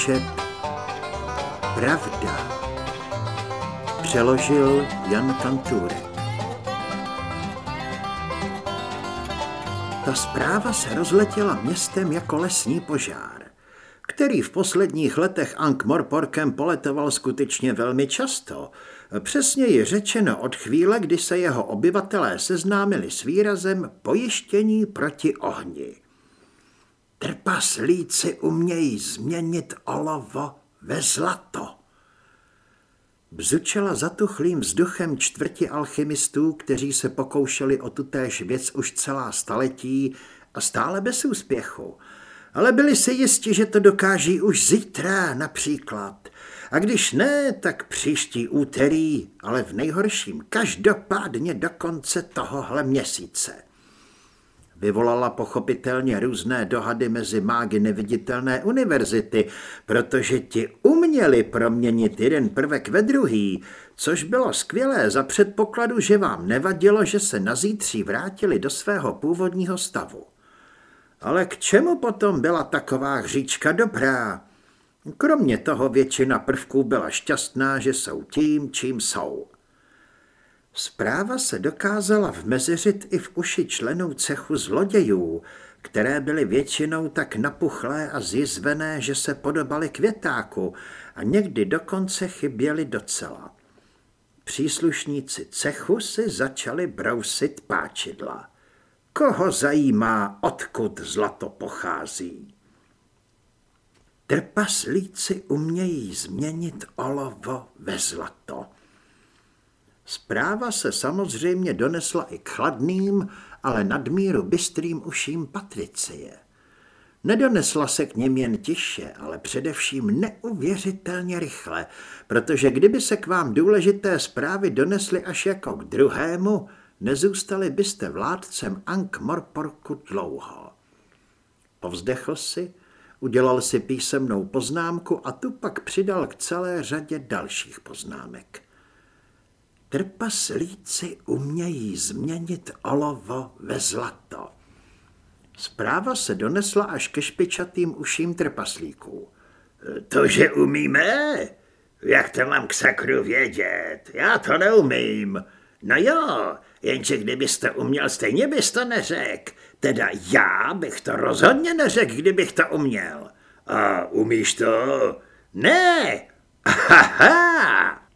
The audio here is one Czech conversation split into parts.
Pratchett Pravda Přeložil Jan Kantůrek Ta zpráva se rozletěla městem jako lesní požár, který v posledních letech Ankh-Morporkem poletoval skutečně velmi často, přesně je řečeno od chvíle, kdy se jeho obyvatelé seznámili s výrazem pojištění proti ohni. Trpaslíci umějí změnit olovo ve zlato. Bzučela zatuchlým vzduchem čtvrti alchymistů, kteří se pokoušeli o tutéž věc už celá staletí a stále bez úspěchu. Ale byli si jisti, že to dokáží už zítra například. A když ne, tak příští úterý, ale v nejhorším každopádně do konce tohohle měsíce. Vyvolala pochopitelně různé dohady mezi mágy neviditelné univerzity, protože ti uměli proměnit jeden prvek ve druhý, což bylo skvělé za předpokladu, že vám nevadilo, že se na zítří vrátili do svého původního stavu. Ale k čemu potom byla taková hříčka dobrá? Kromě toho většina prvků byla šťastná, že jsou tím, čím jsou. Zpráva se dokázala vmezeřit i v uši členů cechu zlodějů, které byly většinou tak napuchlé a zjizvené, že se podobaly květáku a někdy dokonce chyběly docela. Příslušníci cechu si začali brousit páčidla. Koho zajímá, odkud zlato pochází? Trpaslíci umějí změnit olovo ve zlato. Zpráva se samozřejmě donesla i k chladným, ale nadmíru bystrým uším Patricie. Nedonesla se k něm jen tiše, ale především neuvěřitelně rychle, protože kdyby se k vám důležité zprávy donesly až jako k druhému, nezůstali byste vládcem Ankh-Morporku dlouho. Povzdechl si, udělal si písemnou poznámku a tu pak přidal k celé řadě dalších poznámek. Trpaslíci umějí změnit olovo ve zlato. Zpráva se donesla až ke špičatým uším trpaslíků. To, že umíme? Jak to mám k sakru vědět? Já to neumím. No jo, jenže kdybyste uměl, stejně bys to neřekl. Teda já bych to rozhodně neřekl, kdybych to uměl. A umíš to? Ne! Haha!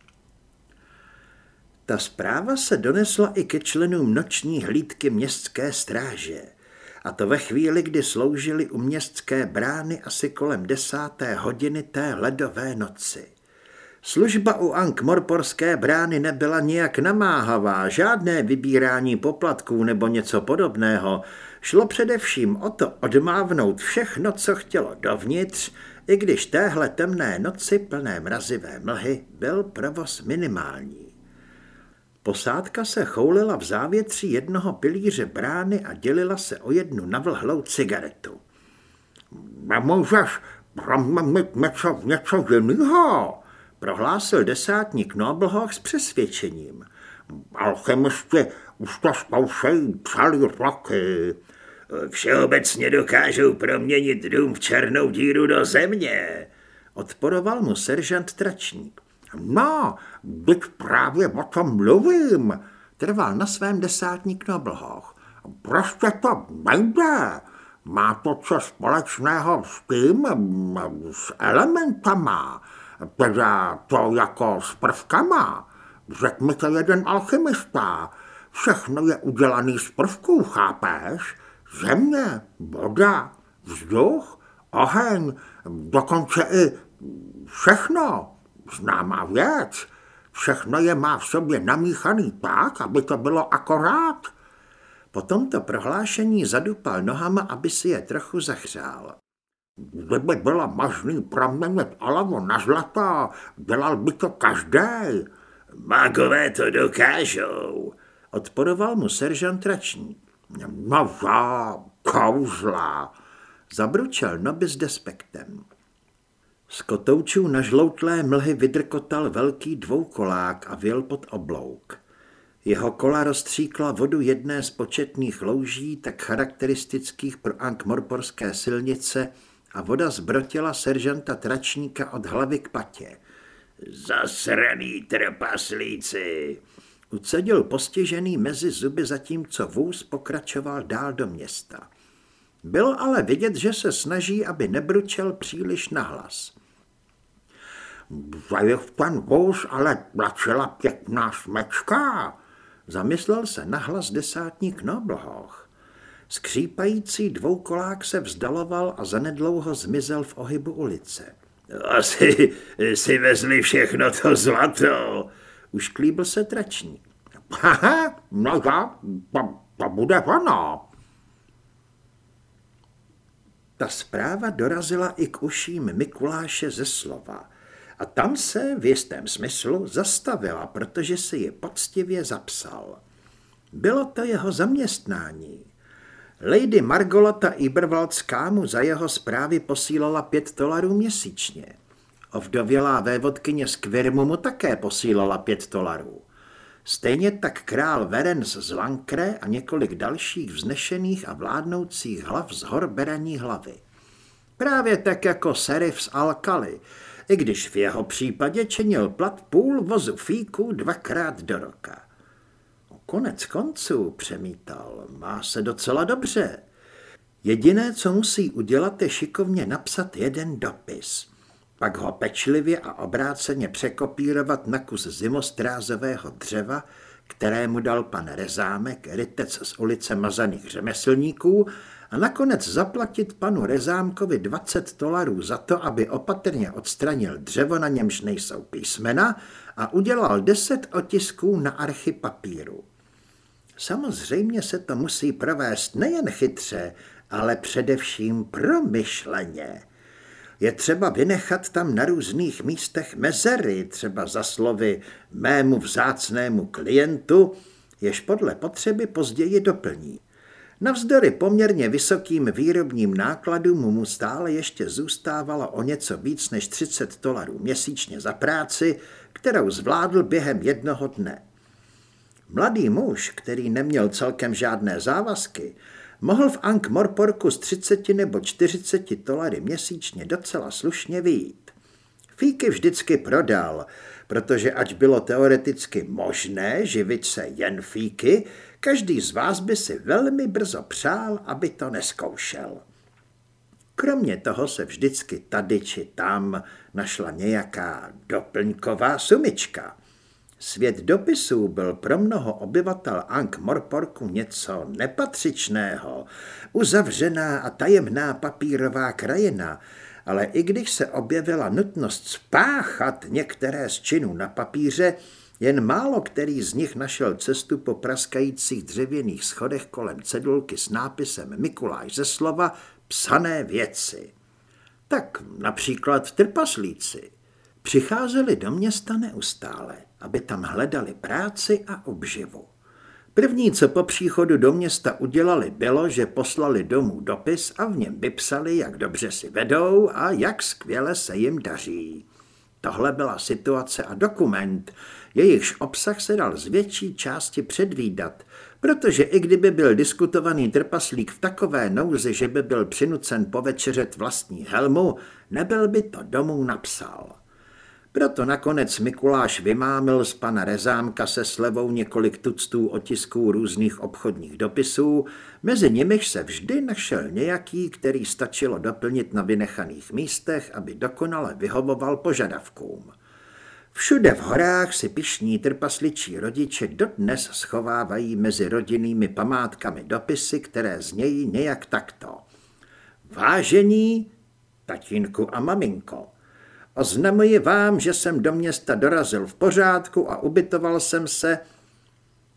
Ta zpráva se donesla i ke členům noční hlídky městské stráže. A to ve chvíli, kdy sloužili u městské brány asi kolem desáté hodiny té ledové noci. Služba u Ankh-Morporské brány nebyla nijak namáhavá, žádné vybírání poplatků nebo něco podobného. Šlo především o to odmávnout všechno, co chtělo dovnitř, i když téhle temné noci plné mrazivé mlhy byl provoz minimální. Posádka se choulila v závětří jednoho pilíře brány a dělila se o jednu navlhlou cigaretu. Nemůžeš proměnit něco, něco jiného, prohlásil desátník Noblhoch s přesvědčením. Alchemisti už to zkoušejí celý roky. Všeobecně dokážou proměnit dům v černou díru do země, odporoval mu seržant Tračník. No, byť právě o tom mluvím, trval na svém desátník Noblhoch. Prostě to nejde. Má to co společného s tím, s elementama, teda to jako s prvkama. Řekl mi to jeden alchymista. Všechno je udělaný z prvků, chápeš? Země, voda, vzduch, oheň, dokonce i všechno známá věc. Všechno je má v sobě namíchaný tak, aby to bylo akorát. Po tomto prohlášení zadupal nohama, aby si je trochu zahřál. Kdyby bylo možný proměnit olovo na zlato, dělal by to každý. Magové to dokážou, odporoval mu seržant Tračník. No já, kouzla, zabručel Noby s despektem. Z kotoučů na žloutlé mlhy vydrkotal velký dvoukolák a věl pod oblouk. Jeho kola rozstříkla vodu jedné z početných louží, tak charakteristických pro Ankh-Morporské silnice, a voda zbrotila seržanta Tračníka od hlavy k patě. Zasraný trpaslíci! Ucedil postižený mezi zuby, zatímco vůz pokračoval dál do města. Bylo ale vidět, že se snaží, aby nebručel příliš nahlas. Zajich ten vůz ale tlačila pěkná smečka, zamyslel se nahlas desátník Noblhoch. Skřípající dvoukolák se vzdaloval a zanedlouho zmizel v ohybu ulice. Asi si vezli všechno to zlato, Ušklíbil se tračník. Haha, no já, to, to bude ono. Ta zpráva dorazila i k uším Mikuláše ze slova a tam se v jistém smyslu zastavila, protože si je poctivě zapsal. Bylo to jeho zaměstnání. Lady Margolata Ibervaldská mu za jeho zprávy posílala pět dolarů měsíčně. Ovdovělá vévodkyně z Quirmu mu také posílala pět dolarů. Stejně tak král Verens z Lankre a několik dalších vznešených a vládnoucích hlav z hor beraní hlavy. Právě tak jako serif z Alkali, i když v jeho případě činil plat půl vozu fíků dvakrát do roka. Konec konců, přemítal, má se docela dobře. Jediné, co musí udělat, je šikovně napsat jeden dopis – pak ho pečlivě a obráceně překopírovat na kus zimostrázového dřeva, kterému dal pan Rezámek, rytec z ulice Mazaných řemeslníků, a nakonec zaplatit panu Rezámkovi 20 dolarů za to, aby opatrně odstranil dřevo, na němž nejsou písmena, a udělal 10 otisků na archy papíru. Samozřejmě se to musí provést nejen chytře, ale především promyšleně. Je třeba vynechat tam na různých místech mezery, třeba za slovy mému vzácnému klientu, jež podle potřeby později doplní. Navzdory poměrně vysokým výrobním nákladům mu stále ještě zůstávalo o něco víc než 30 dolarů měsíčně za práci, kterou zvládl během jednoho dne. Mladý muž, který neměl celkem žádné závazky, mohl v Ank Morporku z 30 nebo 40 dolary měsíčně docela slušně vyjít. Fíky vždycky prodal, protože ať bylo teoreticky možné živit se jen fíky, každý z vás by si velmi brzo přál, aby to neskoušel. Kromě toho se vždycky tady či tam našla nějaká doplňková sumička – Svět dopisů byl pro mnoho obyvatel Ank Morporku něco nepatřičného, uzavřená a tajemná papírová krajina, ale i když se objevila nutnost spáchat některé z činů na papíře, jen málo který z nich našel cestu po praskajících dřevěných schodech kolem cedulky s nápisem Mikuláš ze slova psané věci. Tak například trpaslíci přicházeli do města neustále aby tam hledali práci a obživu. První, co po příchodu do města udělali, bylo, že poslali domů dopis a v něm vypsali, jak dobře si vedou a jak skvěle se jim daří. Tohle byla situace a dokument, jejichž obsah se dal z větší části předvídat, protože i kdyby byl diskutovaný trpaslík v takové nouzi, že by byl přinucen povečeřet vlastní helmu, nebyl by to domů napsal. Proto nakonec Mikuláš vymámil z pana Rezámka se slevou několik tuctů otisků různých obchodních dopisů, mezi nimiž se vždy našel nějaký, který stačilo doplnit na vynechaných místech, aby dokonale vyhovoval požadavkům. Všude v horách si pišní trpasličí rodiče dodnes schovávají mezi rodinnými památkami dopisy, které znějí nějak takto. Vážení tatínku a maminko, Oznamuji vám, že jsem do města dorazil v pořádku a ubytoval jsem se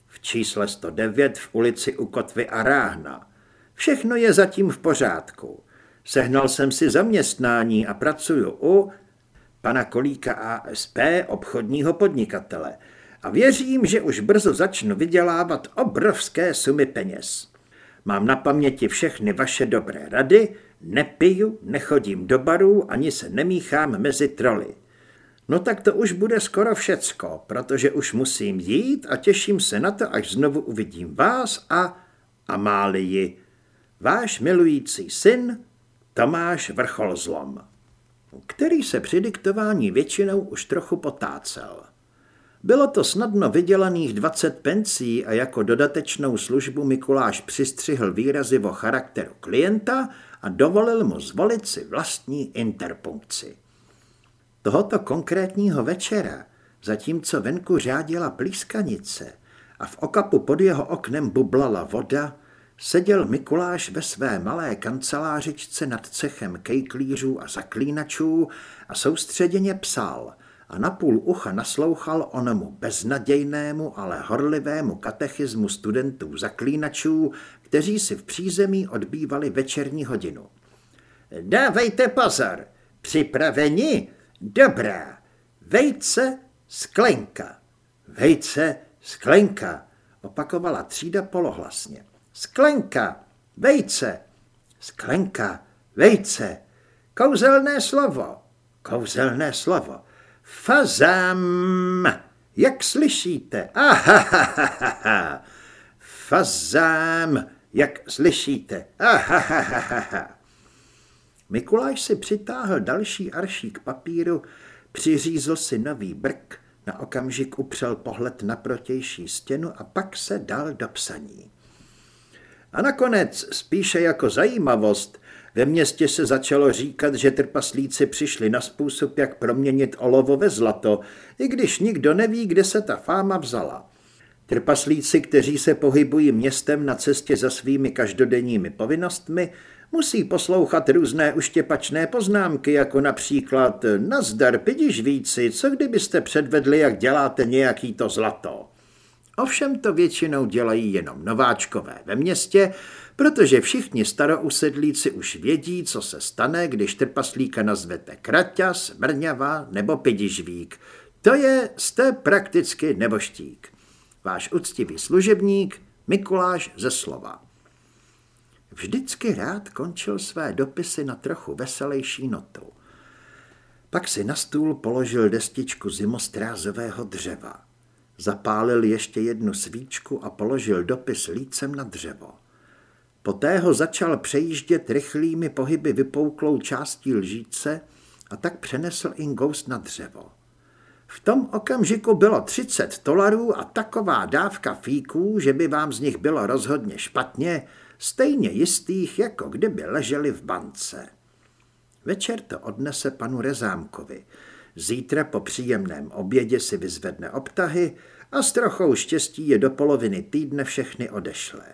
v čísle 109 v ulici u Kotvy a Ráhna. Všechno je zatím v pořádku. Sehnal jsem si zaměstnání a pracuju u pana Kolíka ASP, obchodního podnikatele. A věřím, že už brzo začnu vydělávat obrovské sumy peněz. Mám na paměti všechny vaše dobré rady, nepiju, nechodím do barů, ani se nemíchám mezi troly. No tak to už bude skoro všecko, protože už musím jít a těším se na to, až znovu uvidím vás a Amálii. Váš milující syn Tomáš Vrcholzlom, který se při diktování většinou už trochu potácel. Bylo to snadno vydělaných 20 pencí a jako dodatečnou službu Mikuláš přistřihl výrazy o charakteru klienta a dovolil mu zvolit si vlastní interpunkci. Tohoto konkrétního večera, zatímco venku řádila plískanice a v okapu pod jeho oknem bublala voda, seděl Mikuláš ve své malé kancelářičce nad cechem kejklířů a zaklínačů a soustředěně psal – a napůl ucha naslouchal onomu beznadějnému, ale horlivému katechismu studentů zaklínačů, kteří si v přízemí odbývali večerní hodinu. Dávejte pozor, připraveni? Dobrá. Vejce, sklenka. Vejce, sklenka, opakovala třída polohlasně. Sklenka, vejce, sklenka, vejce. Kouzelné slovo, kouzelné slovo. Fazám, jak slyšíte? Ahahaha. Fazám, jak slyšíte? Ahahaha. Mikuláš si přitáhl další aršík papíru, přiřízl si nový brk, na okamžik upřel pohled na protější stěnu a pak se dal do psaní. A nakonec, spíše jako zajímavost, ve městě se začalo říkat, že trpaslíci přišli na způsob, jak proměnit olovo ve zlato, i když nikdo neví, kde se ta fáma vzala. Trpaslíci, kteří se pohybují městem na cestě za svými každodenními povinnostmi, musí poslouchat různé uštěpačné poznámky, jako například Nazdar, pidiš víci, co kdybyste předvedli, jak děláte nějaký to zlato. Ovšem to většinou dělají jenom nováčkové ve městě, protože všichni starousedlíci už vědí, co se stane, když trpaslíka nazvete Kraťas, Mrňava nebo Pidižvík. To je, jste prakticky neboštík. Váš uctivý služebník Mikuláš ze slova. Vždycky rád končil své dopisy na trochu veselější notu. Pak si na stůl položil destičku zimostrázového dřeva. Zapálil ještě jednu svíčku a položil dopis lícem na dřevo. Poté ho začal přejíždět rychlými pohyby vypouklou částí lžíce a tak přenesl Ingoust na dřevo. V tom okamžiku bylo 30 dolarů a taková dávka fíků, že by vám z nich bylo rozhodně špatně, stejně jistých, jako kdyby leželi v bance. Večer to odnese panu Rezámkovi. Zítra po příjemném obědě si vyzvedne obtahy a s trochou štěstí je do poloviny týdne všechny odešlé.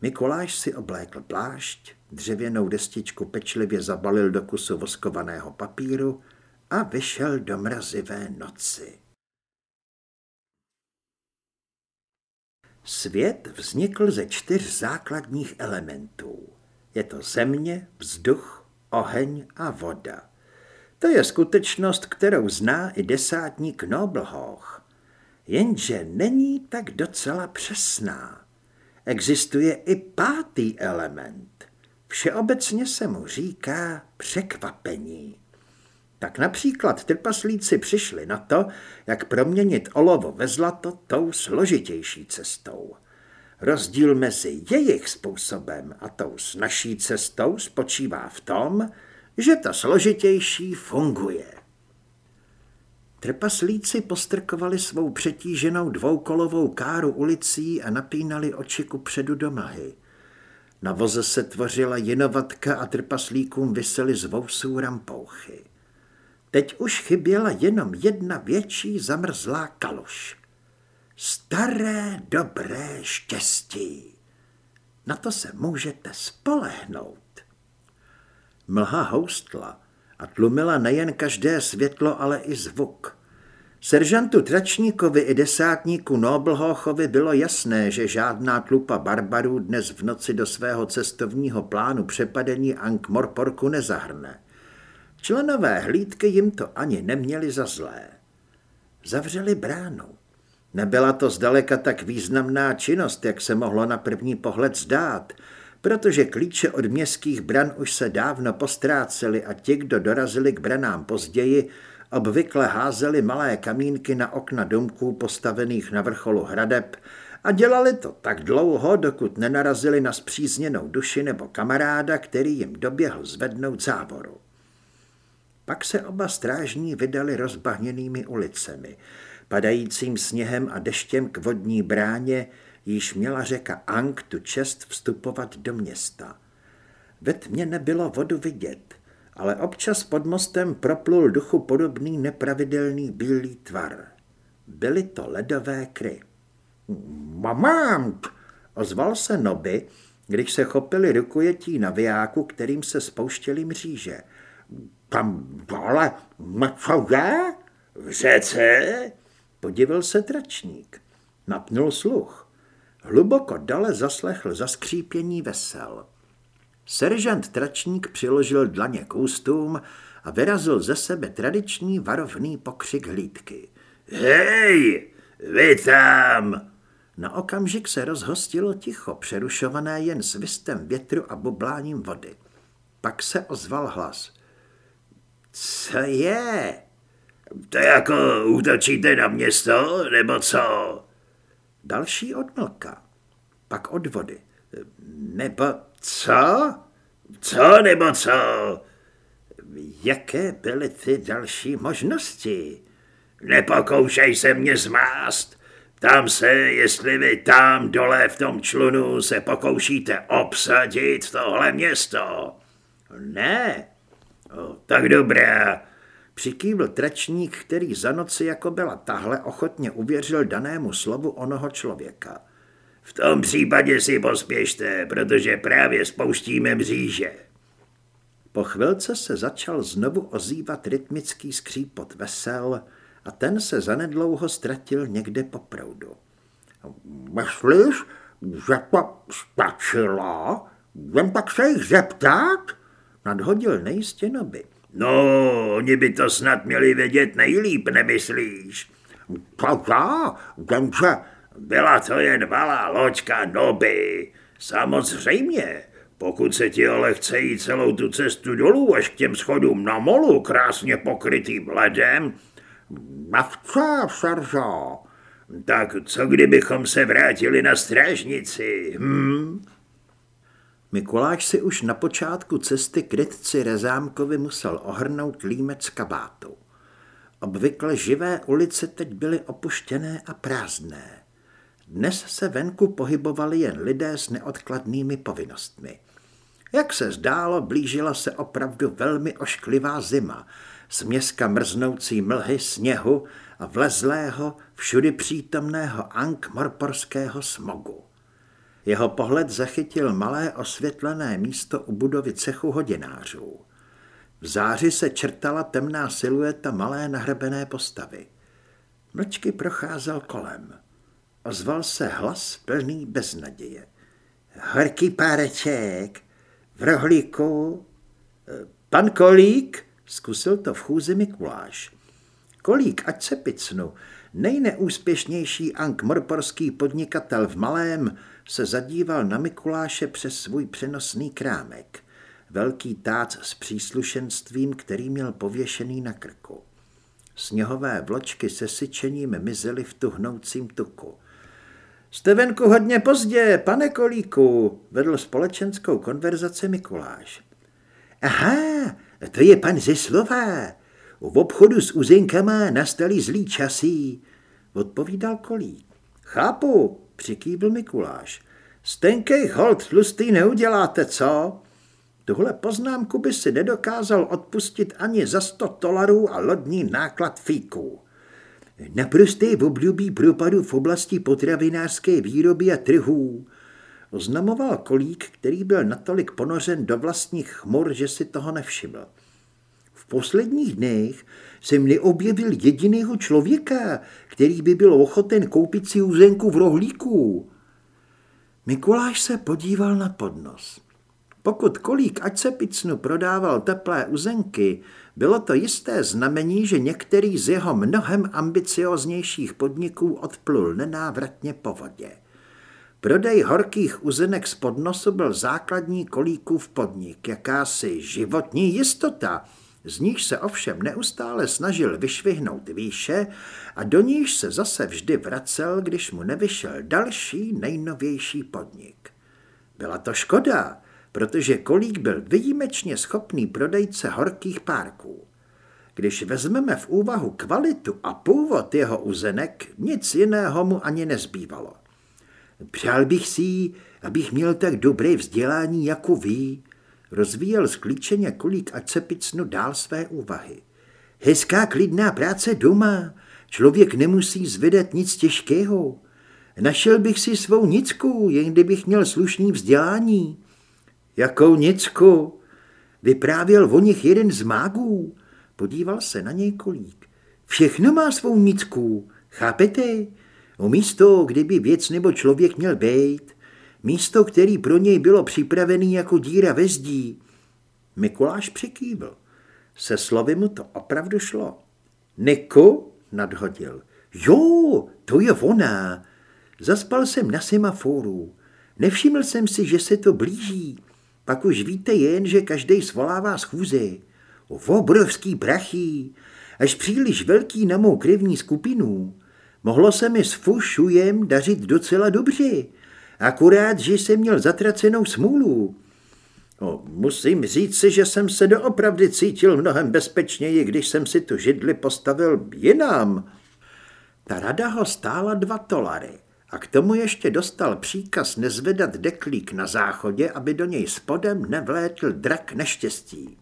Mikuláš si oblékl plášť, dřevěnou destičku pečlivě zabalil do kusu voskovaného papíru a vyšel do mrazivé noci. Svět vznikl ze čtyř základních elementů. Je to země, vzduch, oheň a voda. To je skutečnost, kterou zná i desátník Noblhoch. Jenže není tak docela přesná. Existuje i pátý element. Všeobecně se mu říká překvapení. Tak například trpaslíci přišli na to, jak proměnit olovo ve zlato tou složitější cestou. Rozdíl mezi jejich způsobem a tou snažší cestou spočívá v tom, že ta složitější funguje. Trpaslíci postrkovali svou přetíženou dvoukolovou káru ulicí a napínali oči ku předu do mlhy. Na voze se tvořila jinovatka a trpaslíkům vysely z vousů rampouchy. Teď už chyběla jenom jedna větší zamrzlá kaluš. Staré dobré štěstí. Na to se můžete spolehnout. Mlha houstla a tlumila nejen každé světlo, ale i zvuk. Seržantu Tračníkovi i desátníku Noblhochovi bylo jasné, že žádná tlupa barbarů dnes v noci do svého cestovního plánu přepadení Ankh Morporku nezahrne. Členové hlídky jim to ani neměli za zlé. Zavřeli bránu. Nebyla to zdaleka tak významná činnost, jak se mohlo na první pohled zdát, protože klíče od městských bran už se dávno postráceli a ti, kdo dorazili k branám později, obvykle házeli malé kamínky na okna domků postavených na vrcholu hradeb A dělali to tak dlouho, dokud nenarazili na zpřízněnou duši nebo kamaráda, který jim doběhl zvednout závoru. Pak se oba strážní vydali rozbahněnými ulicemi, padajícím sněhem a deštěm k vodní bráně, již měla řeka Ang tu čest vstupovat do města. Ve tmě nebylo vodu vidět, ale občas pod mostem proplul duchu podobný nepravidelný bílý tvar. Byly to ledové kry. Moment, ozval se Noby, když se chopili rukojetí na vijáku, kterým se spouštěli mříže. Tam dole něco je? V řece? Podivil se tračník. Napnul sluch. Hluboko dale zaslechl zaskřípění vesel. Seržant tračník přiložil dlaně k ústům a vyrazil ze sebe tradiční varovný pokřik hlídky. Hej, vy tam! Na okamžik se rozhostilo ticho, přerušované jen svistem větru a bubláním vody. Pak se ozval hlas. Co je? To jako útočíte na město, nebo co? Další odmlka. Pak od vody. Nebo co? Co nebo co? Jaké byly ty další možnosti? Nepokoušej se mě zmást. Tam se, jestli vy tam dole v tom člunu se pokoušíte obsadit tohle město. Ne. O, tak dobré. Přikývl tračník, který za noci jako byla tahle ochotně uvěřil danému slovu onoho člověka. V tom případě si pospěšte, protože právě spouštíme mříže. Po chvilce se začal znovu ozývat rytmický skřípot vesel a ten se zanedlouho ztratil někde po proudu. Myslíš, že to stačilo? Jen tak se jich zeptat? Nadhodil nejistě noby. No, oni by to snad měli vědět nejlíp, nemyslíš? Já, jenže byla to jen malá loďka Noby. Samozřejmě, pokud se ti ale chce jít celou tu cestu dolů až k těm schodům na molu, krásně pokrytým ledem, nechce, Seržo. Tak co kdybychom se vrátili na strážnici? Hm? Mikuláš si už na počátku cesty k rytci Rezámkovi musel ohrnout límec kabátu. Obvykle živé ulice teď byly opuštěné a prázdné. Dnes se venku pohybovali jen lidé s neodkladnými povinnostmi. Jak se zdálo, blížila se opravdu velmi ošklivá zima, směska mrznoucí mlhy, sněhu a vlezlého, všudy přítomného ankmorporského smogu. Jeho pohled zachytil malé osvětlené místo u budovy cechu hodinářů. V záři se čertala temná silueta malé nahrbené postavy. Mlčky procházel kolem. Ozval se hlas plný beznaděje. Horký páreček, v rohlíku. Pan Kolík, zkusil to v chůzi Mikuláš. Kolík, ať se picnu, nejneúspěšnější ankmorporský podnikatel v malém, se zadíval na Mikuláše přes svůj přenosný krámek. Velký tác s příslušenstvím, který měl pověšený na krku. Sněhové vločky se syčením mizely v tuhnoucím tuku. Jste venku hodně pozdě, pane Kolíku, vedl společenskou konverzaci Mikuláš. Aha, to je pan ze slova. V obchodu s uzenkama nastali zlý časy, odpovídal Kolík. Chápu, přikývl Mikuláš. Stenkej hold tlustý neuděláte, co? Tuhle poznámku by si nedokázal odpustit ani za sto dolarů a lodní náklad fíků. Naprosté v období propadu v oblasti potravinářské výroby a trhů, oznamoval kolík, který byl natolik ponořen do vlastních chmur, že si toho nevšiml. Posledních dnech jsem neobjevil jediného člověka, který by byl ochoten koupit si úzenku v rohlíku. Mikuláš se podíval na podnos. Pokud kolík, ať se picnu, prodával teplé uzenky, bylo to jisté znamení, že některý z jeho mnohem ambicioznějších podniků odplul nenávratně po vodě. Prodej horkých uzenek z podnosu byl základní kolíkův podnik, jakási životní jistota, z níž se ovšem neustále snažil vyšvihnout výše a do níž se zase vždy vracel, když mu nevyšel další nejnovější podnik. Byla to škoda, protože Kolík byl výjimečně schopný prodejce horkých párků. Když vezmeme v úvahu kvalitu a původ jeho uzenek, nic jiného mu ani nezbývalo. Přál bych si, abych měl tak dobré vzdělání jako vy, rozvíjel sklíčeně kolík a cepicnu dál své úvahy. Hezká klidná práce doma, člověk nemusí zvedat nic těžkého. Našel bych si svou nicku, jen kdybych měl slušný vzdělání. Jakou nicku? Vyprávěl o nich jeden z mágů. Podíval se na něj kolík. Všechno má svou nicku, chápete? O místo, kdyby věc nebo člověk měl být. Místo, který pro něj bylo připravený jako díra ve zdí. Mikuláš přikývl. Se slovy mu to opravdu šlo. Niku? nadhodil. Jo, to je ona. Zaspal jsem na semaforu. Nevšiml jsem si, že se to blíží. Pak už víte jen, že každý svolává schůzy. O obrovský prachy, až příliš velký na mou krevní skupinu. Mohlo se mi s fušujem dařit docela dobře, akurát, že jsem měl zatracenou smůlu. No, musím říct si, že jsem se doopravdy cítil mnohem bezpečněji, když jsem si tu židli postavil jinam. Ta rada ho stála dva tolary a k tomu ještě dostal příkaz nezvedat deklík na záchodě, aby do něj spodem nevlétl drak neštěstí.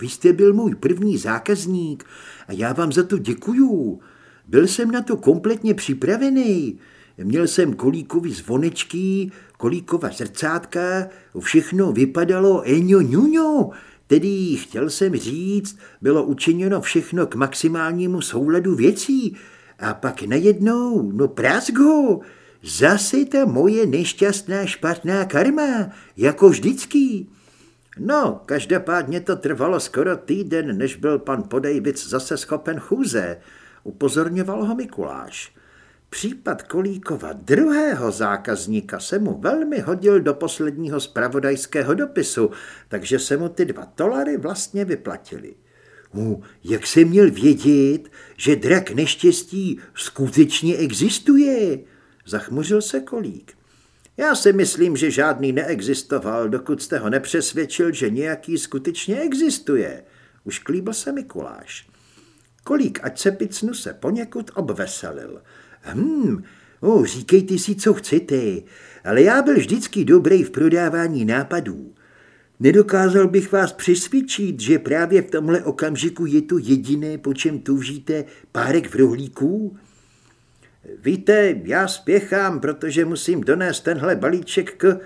Vy jste byl můj první zákazník a já vám za to děkuju. Byl jsem na to kompletně připravený. Měl jsem kolíkový zvonečky, kolíkova zrcátka, všechno vypadalo eňo ňuňo, tedy chtěl jsem říct, bylo učiněno všechno k maximálnímu souladu věcí a pak najednou, no prázgo, zase ta moje nešťastná špatná karma, jako vždycky. No, každopádně to trvalo skoro týden, než byl pan Podejvic zase schopen chůze, upozorňoval ho Mikuláš. Případ Kolíkova druhého zákazníka se mu velmi hodil do posledního spravodajského dopisu, takže se mu ty dva tolary vlastně vyplatili. Uh, jak se měl vědět, že drak neštěstí skutečně existuje? Zachmuřil se Kolík. Já si myslím, že žádný neexistoval, dokud jste ho nepřesvědčil, že nějaký skutečně existuje. Už klíbil se Mikuláš. Kolík ať se picnu se poněkud obveselil. Hm, o, říkejte si, co chcete, ale já byl vždycky dobrý v prodávání nápadů. Nedokázal bych vás přesvědčit, že právě v tomhle okamžiku je to jediné, po čem toužíte párek v rohlíků? Víte, já spěchám, protože musím donést tenhle balíček k...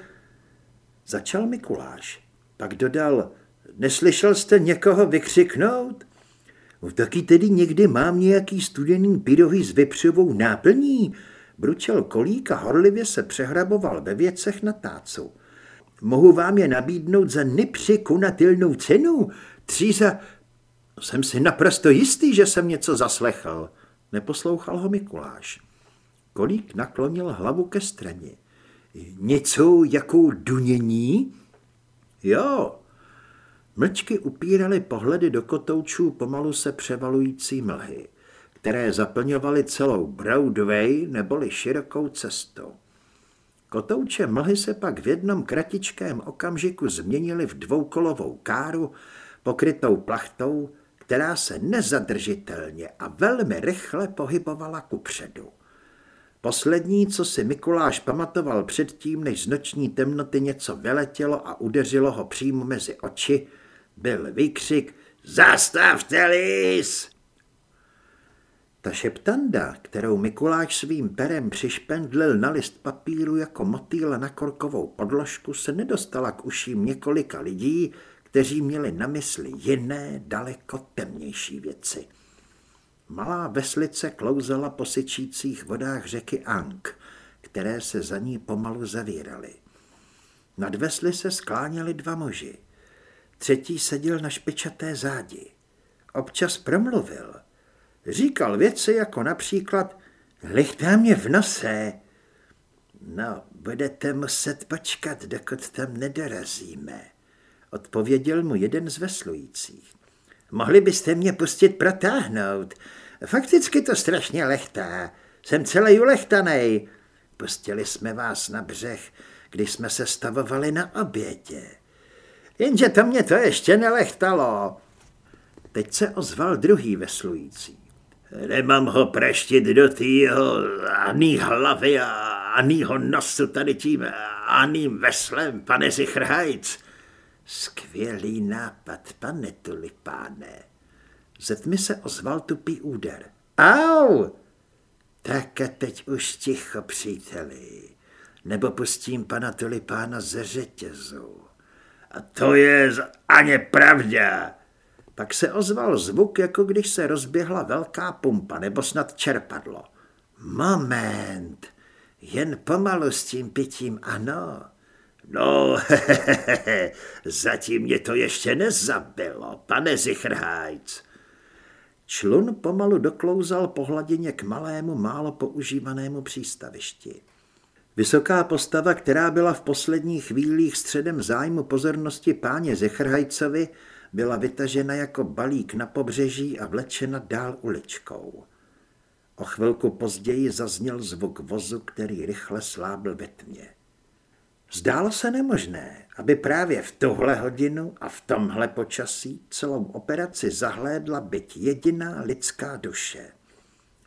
Začal Mikuláš. Pak dodal, neslyšel jste někoho vykřiknout? No, taky tedy někdy mám nějaký studený pyrohy s vepřovou náplní, bručel kolík a horlivě se přehraboval ve věcech na tácu. Mohu vám je nabídnout za nepřekonatelnou cenu, tři za... Jsem si naprosto jistý, že jsem něco zaslechl. Neposlouchal ho Mikuláš. Kolík naklonil hlavu ke straně. Něco jako dunění? Jo. Mlčky upíraly pohledy do kotoučů pomalu se převalující mlhy, které zaplňovaly celou Broadway neboli širokou cestu. Kotouče mlhy se pak v jednom kratičkém okamžiku změnily v dvoukolovou káru pokrytou plachtou, která se nezadržitelně a velmi rychle pohybovala kupředu. Poslední, co si Mikuláš pamatoval předtím, než z noční temnoty něco vyletělo a udeřilo ho přímo mezi oči, byl výkřik Zastavte lis! Ta šeptanda, kterou Mikuláš svým perem přišpendlil na list papíru jako motýl na korkovou podložku, se nedostala k uším několika lidí, kteří měli na mysli jiné, daleko temnější věci. Malá veslice klouzala po syčících vodách řeky Ank, které se za ní pomalu zavíraly. Nad vesli se skláněli dva muži. Třetí seděl na špičaté zádi. Občas promluvil. Říkal věci jako například Lichtá mě v nose. No, budete muset počkat, dokud tam nedorazíme, odpověděl mu jeden z veslujících. Mohli byste mě pustit protáhnout. Fakticky to strašně lechtá. Jsem celý ulechtanej. Pustili jsme vás na břeh, když jsme se stavovali na obědě. Jenže to mě to ještě nelechtalo. Teď se ozval druhý veslující. Nemám ho preštit do týho aný hlavy a anýho nosu tady tím aným veslem, pane Zichrhajc. Skvělý nápad, pane tulipáne. Ze tmy se ozval tupý úder. Au! Tak a teď už ticho, příteli, nebo pustím pana tulipána ze řetězu. A to je ani pravda. Pak se ozval zvuk, jako když se rozběhla velká pumpa nebo snad čerpadlo. Moment, jen pomalu s tím pitím, ano. No, hehehe, zatím mě to ještě nezabilo, pane Zichrhajc. Člun pomalu doklouzal po hladině k malému, málo používanému přístavišti. Vysoká postava, která byla v posledních chvílích středem zájmu pozornosti páně Zechrhajcovi, byla vytažena jako balík na pobřeží a vlečena dál uličkou. O chvilku později zazněl zvuk vozu, který rychle slábl ve tmě. Zdálo se nemožné, aby právě v tuhle hodinu a v tomhle počasí celou operaci zahlédla byť jediná lidská duše.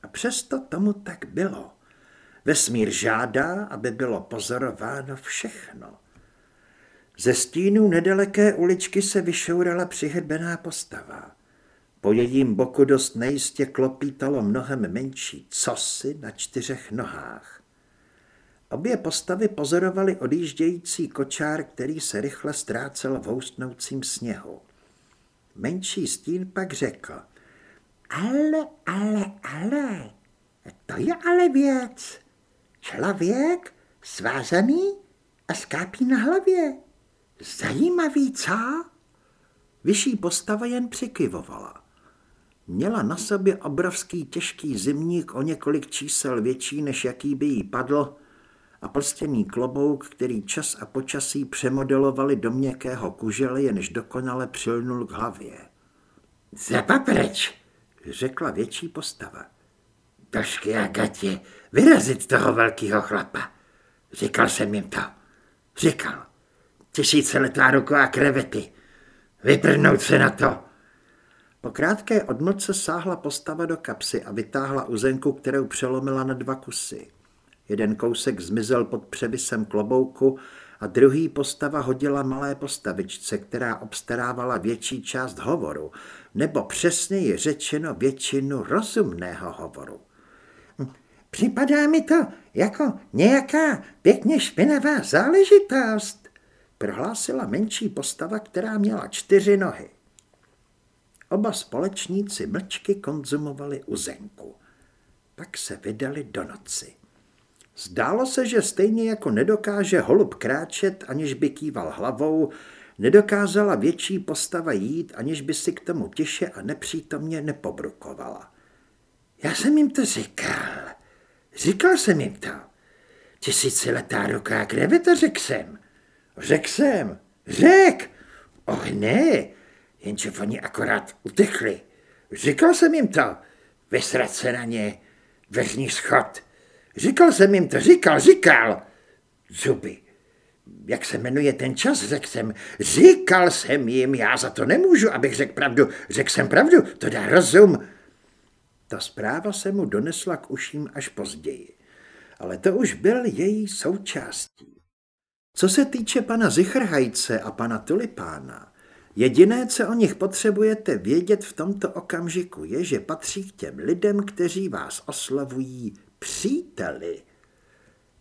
A přesto tomu tak bylo. Vesmír žádá, aby bylo pozorováno všechno. Ze stínů nedaleké uličky se vyšourala přihrbená postava. Po jejím boku dost nejistě klopítalo mnohem menší cosi na čtyřech nohách. Obě postavy pozorovaly odjíždějící kočár, který se rychle ztrácel v houstnoucím sněhu. Menší stín pak řekl, ale, ale, ale, to je ale věc. Člověk svázaný a skápí na hlavě. Zajímavý, co? Vyšší postava jen přikyvovala. Měla na sobě obrovský těžký zimník o několik čísel větší, než jaký by jí padl, a plstěný klobouk, který čas a počasí přemodelovali do měkkého kužele, jenž dokonale přilnul k hlavě. Zapapreč, řekla větší postava. Tožky a gatě, vyrazit toho velkého chlapa. Říkal jsem jim to. Říkal. Tisíciletá ruková krevety. Vyprnout se na to. Po krátké odmlce sáhla postava do kapsy a vytáhla uzenku, kterou přelomila na dva kusy. Jeden kousek zmizel pod převisem klobouku a druhý postava hodila malé postavičce, která obstarávala větší část hovoru, nebo přesněji řečeno většinu rozumného hovoru. Připadá mi to jako nějaká pěkně špinavá záležitost, prohlásila menší postava, která měla čtyři nohy. Oba společníci mlčky konzumovali uzenku. Pak se vydali do noci. Zdálo se, že stejně jako nedokáže holub kráčet, aniž by kýval hlavou, nedokázala větší postava jít, aniž by si k tomu tiše a nepřítomně nepobrukovala. Já jsem jim to říkal. Říkal jsem jim to. Tisíciletá ruká kreveta, řekl jsem. Řekl jsem. Řek. Och ne, jenže oni akorát utekli. Říkal jsem jim to. Vysrat se na ně. Dveřní schod. Říkal jsem jim to, říkal, říkal. Zuby. Jak se jmenuje ten čas, řekl jsem. Říkal jsem jim, já za to nemůžu, abych řekl pravdu. Řekl jsem pravdu, to dá rozum. Ta zpráva se mu donesla k uším až později. Ale to už byl její součástí. Co se týče pana Zichrhajce a pana Tulipána, jediné, co o nich potřebujete vědět v tomto okamžiku, je, že patří k těm lidem, kteří vás oslovují příteli.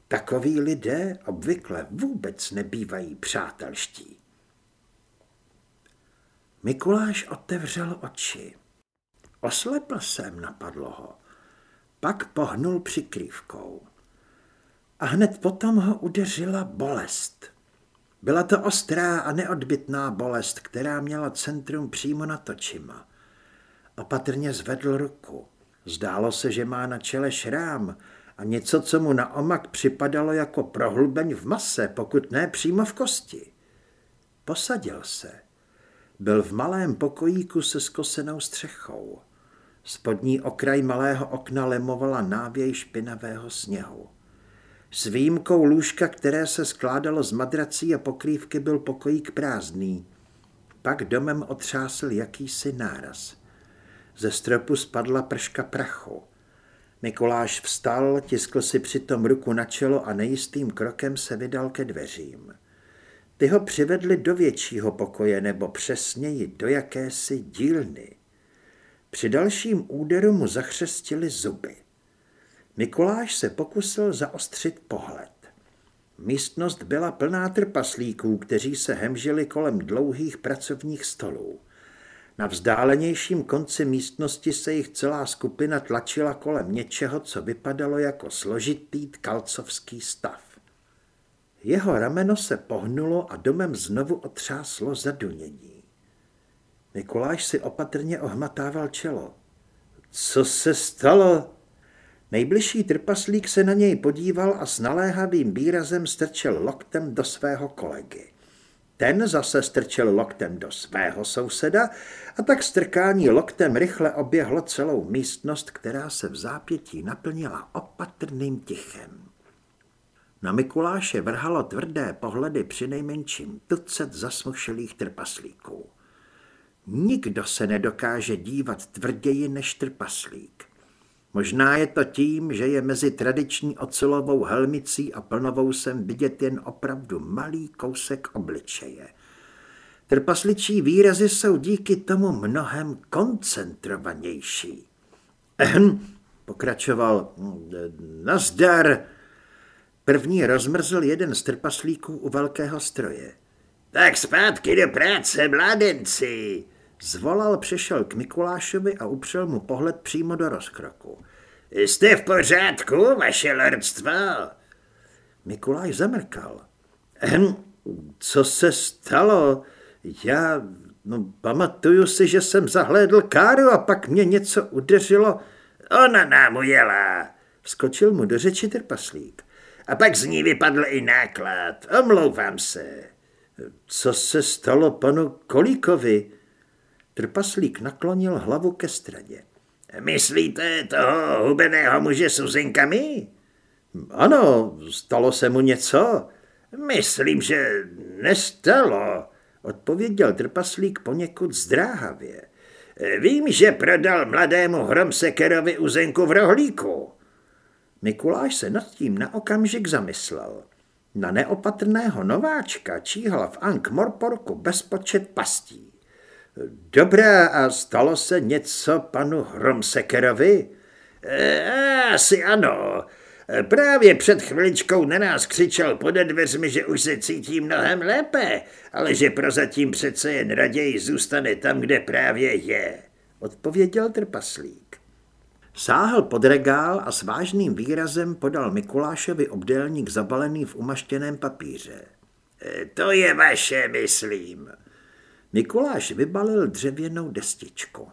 Takoví lidé obvykle vůbec nebývají přátelští. Mikuláš otevřel oči. Oslepl jsem, napadlo ho. Pak pohnul přikrývkou. A hned potom ho udeřila bolest. Byla to ostrá a neodbitná bolest, která měla centrum přímo na točima. Opatrně zvedl ruku. Zdálo se, že má na čele šrám a něco, co mu na omak připadalo jako prohlubeň v mase, pokud ne přímo v kosti. Posadil se. Byl v malém pokojíku se skosenou střechou. Spodní okraj malého okna lemovala návěj špinavého sněhu. S výjimkou lůžka, které se skládalo z madrací a pokrývky, byl pokojík prázdný. Pak domem otřásl jakýsi náraz. Ze stropu spadla prška prachu. Mikuláš vstal, tiskl si přitom ruku na čelo a nejistým krokem se vydal ke dveřím. Ty ho přivedli do většího pokoje, nebo přesněji do jakési dílny. Při dalším úderu mu zachřestily zuby. Mikuláš se pokusil zaostřit pohled. Místnost byla plná trpaslíků, kteří se hemžili kolem dlouhých pracovních stolů. Na vzdálenějším konci místnosti se jich celá skupina tlačila kolem něčeho, co vypadalo jako složitý tkalcovský stav. Jeho rameno se pohnulo a domem znovu otřáslo zadunění. Mikuláš si opatrně ohmatával čelo. Co se stalo? Nejbližší trpaslík se na něj podíval a s naléhavým výrazem strčil loktem do svého kolegy. Ten zase strčil loktem do svého souseda a tak strkání loktem rychle oběhlo celou místnost, která se v zápětí naplnila opatrným tichem. Na Mikuláše vrhalo tvrdé pohledy při nejmenším tucet zasmušelých trpaslíků. Nikdo se nedokáže dívat tvrději než trpaslík. Možná je to tím, že je mezi tradiční ocelovou helmicí a plnovousem vidět jen opravdu malý kousek obličeje. Trpasličí výrazy jsou díky tomu mnohem koncentrovanější. Ehm, pokračoval, nazdar. První rozmrzl jeden z trpaslíků u velkého stroje. Tak zpátky do práce, mládenci, Zvolal, přešel k Mikulášovi a upřel mu pohled přímo do rozkroku. Jste v pořádku, vaše lordstvo? Mikuláš zamrkal. Hm, co se stalo? Já no, pamatuju si, že jsem zahlédl Káru a pak mě něco udeřilo. Ona nám ujela. Skočil mu do řeči trpaslík. A pak z ní vypadl i náklad. Omlouvám se. Co se stalo panu Kolíkovi? Trpaslík naklonil hlavu ke straně. Myslíte toho hubeného muže s uzinkami? Ano, stalo se mu něco. Myslím, že nestalo, odpověděl trpaslík poněkud zdráhavě. Vím, že prodal mladému Hromsekerovi uzenku v rohlíku. Mikuláš se nad tím na okamžik zamyslel. Na neopatrného nováčka číhal v Ank Morporku bezpočet pastí. Dobrá, a stalo se něco panu Hromsekerovi? E, asi ano. Právě před chviličkou na nás křičel pode dveřmi, že už se cítí mnohem lépe, ale že prozatím přece jen raději zůstane tam, kde právě je, odpověděl trpaslík. Sáhl pod regál a s vážným výrazem podal Mikulášovi obdélník zabalený v umaštěném papíře. E, to je vaše, myslím. Mikuláš vybalil dřevěnou destičku.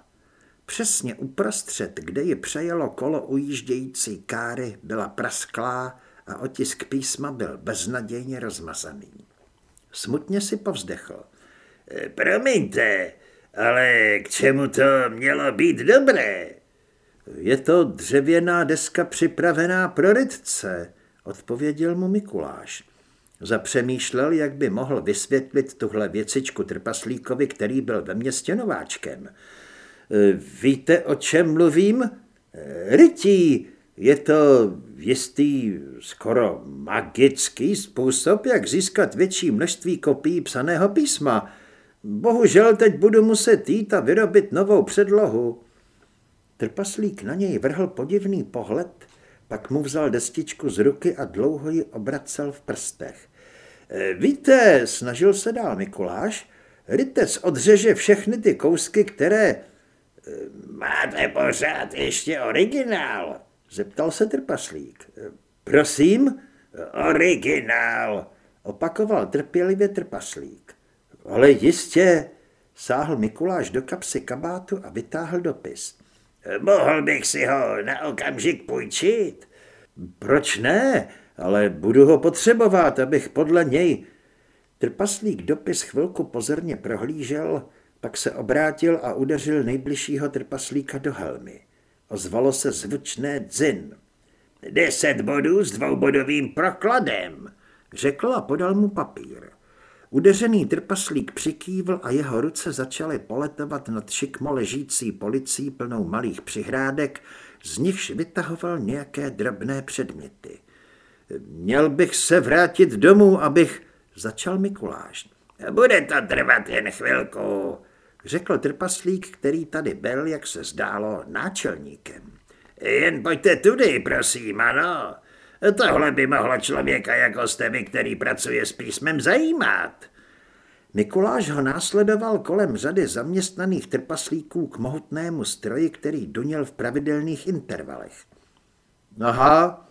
Přesně uprostřed, kde ji přejelo kolo ujíždějící káry, byla prasklá a otisk písma byl beznadějně rozmazaný. Smutně si povzdechl. E, promiňte, ale k čemu to mělo být dobré? Je to dřevěná deska připravená pro rytce, odpověděl mu Mikuláš. Zapřemýšlel, jak by mohl vysvětlit tuhle věcičku trpaslíkovi, který byl ve městě nováčkem. E, víte, o čem mluvím? E, rytí, je to jistý, skoro magický způsob, jak získat větší množství kopií psaného písma. Bohužel teď budu muset jít a vyrobit novou předlohu. Trpaslík na něj vrhl podivný pohled, pak mu vzal destičku z ruky a dlouho ji obracel v prstech. Eh, víte, snažil se dál Mikuláš, rytec odřeže všechny ty kousky, které... Eh, máte pořád ještě originál? Zeptal se trpaslík. Eh, prosím? Originál, opakoval trpělivě trpaslík. Ale jistě, sáhl Mikuláš do kapsy kabátu a vytáhl dopis. Mohl bych si ho na okamžik půjčit? Proč ne? ale budu ho potřebovat, abych podle něj... Trpaslík dopis chvilku pozorně prohlížel, Pak se obrátil a udeřil nejbližšího trpaslíka do helmy. Ozvalo se zvučné dzin. Deset bodů s dvoubodovým prokladem, řekl a podal mu papír. Udeřený trpaslík přikývl a jeho ruce začaly poletovat nad šikmo ležící policií plnou malých přihrádek, z nichž vytahoval nějaké drobné předměty. Měl bych se vrátit domů, abych... Začal Mikuláš. Bude to trvat jen chvilku, řekl trpaslík, který tady byl, jak se zdálo, náčelníkem. Jen pojďte tudy, prosím, ano. Tohle by mohlo člověka jako jste vy, který pracuje s písmem, zajímat. Mikuláš ho následoval kolem řady zaměstnaných trpaslíků k mohutnému stroji, který duněl v pravidelných intervalech. Aha,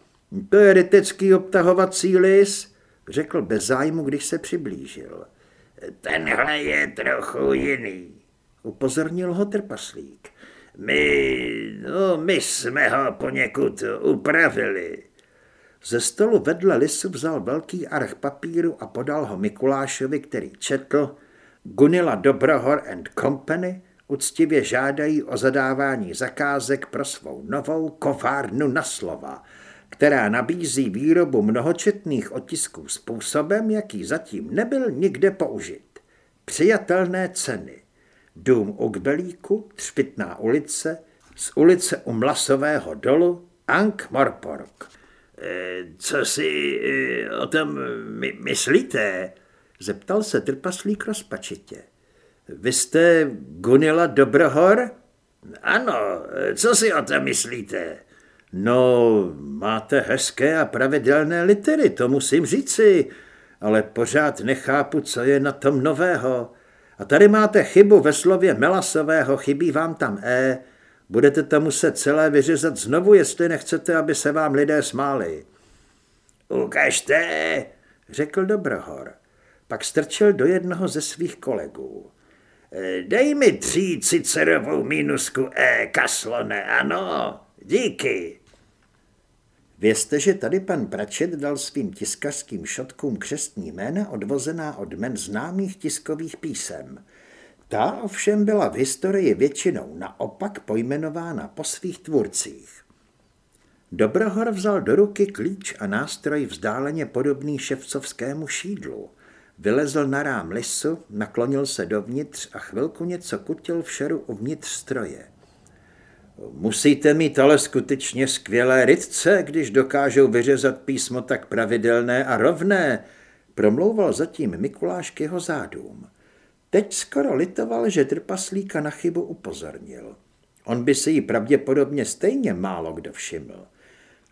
to je rytecký obtahovací lis, řekl bez zájmu, když se přiblížil. Tenhle je trochu jiný, upozornil ho trpaslík. My, no, my jsme ho poněkud upravili. Ze stolu vedle lisu vzal velký arch papíru a podal ho Mikulášovi, který četl Gunila Dobrohor and Company uctivě žádají o zadávání zakázek pro svou novou kovárnu na slova, která nabízí výrobu mnohočetných otisků způsobem, jaký zatím nebyl nikde použit. Přijatelné ceny. Dům u Kbelíku, Třpitná ulice, z ulice u Mlasového dolu, Ank Morpork. Co si e, o tom my, myslíte? Zeptal se trpaslík rozpačitě. Vy jste Gunila Dobrohor? Ano, co si o tom myslíte? No, máte hezké a pravidelné litery, to musím říci, ale pořád nechápu, co je na tom nového. A tady máte chybu ve slově Melasového, chybí vám tam E. Budete to muset celé vyřezat znovu, jestli nechcete, aby se vám lidé smáli. Ukažte, řekl Dobrohor. Pak strčil do jednoho ze svých kolegů. Dej mi tří cicerovou minusku E, kaslone, ano, díky. Vězte, že tady pan Pračet dal svým tiskařským šotkům křestní jména odvozená od men známých tiskových písem. Ta ovšem byla v historii většinou naopak pojmenována po svých tvůrcích. Dobrohor vzal do ruky klíč a nástroj vzdáleně podobný ševcovskému šídlu. Vylezl na rám lisu, naklonil se dovnitř a chvilku něco kutil v šeru uvnitř stroje. Musíte mít ale skutečně skvělé rytce, když dokážou vyřezat písmo tak pravidelné a rovné, promlouval zatím Mikuláš k jeho zádům. Teď skoro litoval, že trpaslíka na chybu upozornil. On by si ji pravděpodobně stejně málo kdo všiml.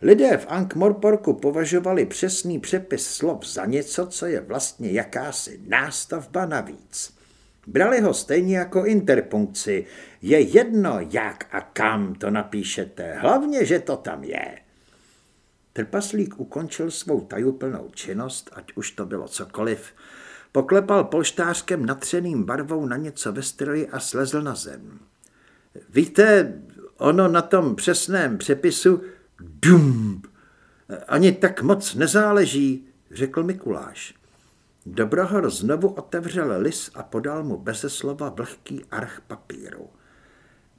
Lidé v Ankh-Morporku považovali přesný přepis slov za něco, co je vlastně jakási nástavba navíc. Brali ho stejně jako interpunkci. Je jedno, jak a kam to napíšete, hlavně, že to tam je. Trpaslík ukončil svou tajuplnou činnost, ať už to bylo cokoliv, poklepal polštářkem natřeným barvou na něco ve stroji a slezl na zem. Víte, ono na tom přesném přepisu dum, ani tak moc nezáleží, řekl Mikuláš. Dobrohor znovu otevřel lis a podal mu beze slova vlhký arch papíru.